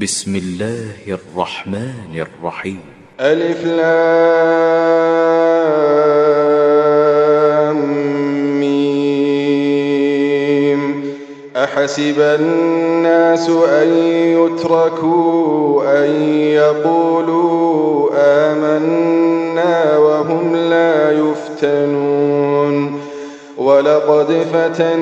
بسم الله الرحمن الرحيم. ألف لام ميم. أحسب الناس أن يتركوا أن يقولوا آمنا وهم لا يفتنون. ولقد فتنا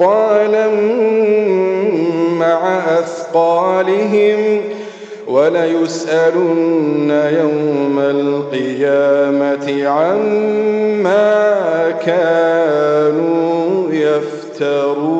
وأثقالا مع أثقالهم وليسألن يوم القيامة عما كانوا يفترون.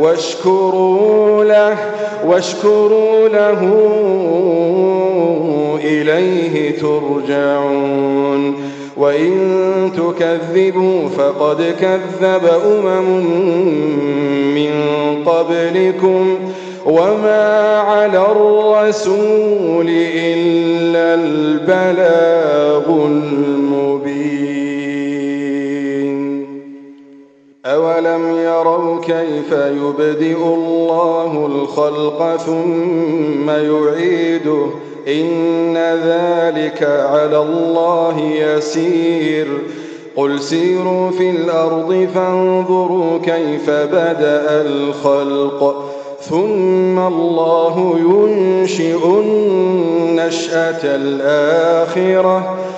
واشكروا له واشكروا له إليه ترجعون. وإن تكذبوا فقد كذب أمم من قبلكم. وما على الرسول إلا البلاغ يروا كيف يبدئ الله الخلق ثم يعيده؟ إن ذلك على الله يسير. قل سيروا في الأرض فانظروا كيف بدأ الخلق. ثم الله ينشئ النشأة الآخرة.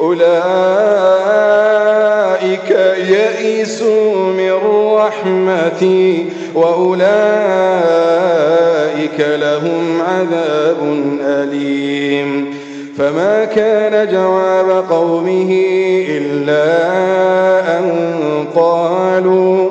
أولئك يئسوا من رحمتي وأولئك لهم عذاب أليم. فما كان جواب قومه إلا أن قالوا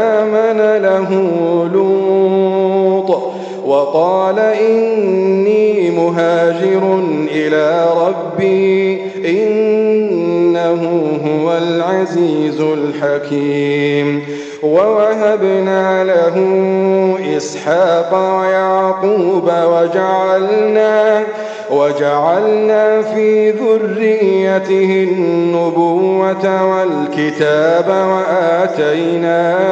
وقال إني مهاجر إلى ربي إنه هو العزيز الحكيم. ووهبنا له إسحاق ويعقوب وجعلنا وجعلنا في ذريته النبوة والكتاب وآتيناه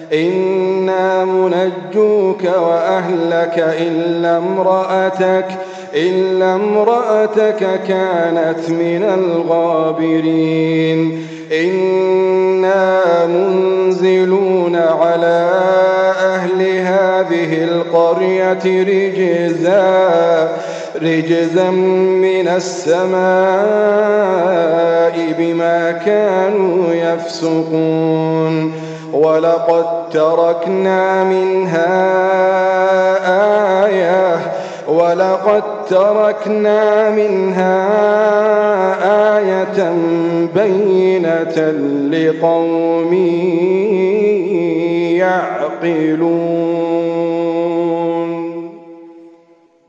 إنا منجوك وأهلك إلا امرأتك إلا امرأتك كانت من الغابرين. إنا منزلون على أهل هذه القرية رجزاً رجزا من السماء بما كانوا يفسقون. ولقد تركنا منها آية. ولقد تركنا منها آية بينة لقوم يعقلون.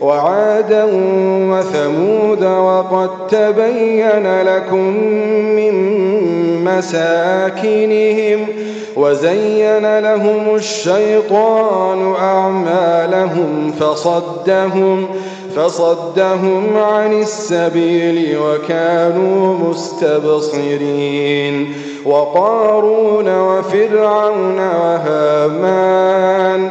وعادا وثمود وقد تبين لكم من مساكنهم وزين لهم الشيطان أعمالهم فصدهم فصدهم عن السبيل وكانوا مستبصرين وقارون وفرعون وهامان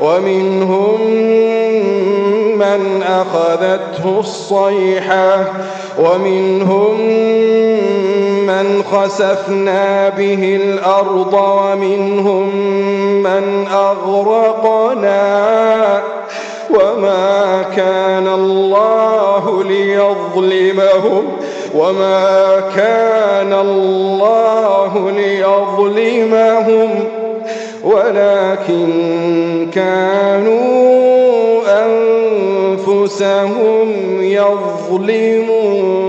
ومنهم من أخذته الصيحة ومنهم من خسفنا به الأرض ومنهم من أغرقنا. وما كان الله ليظلمهم وما كان الله ليظلمهم. ولكن كانوا أنفسهم يظلمون.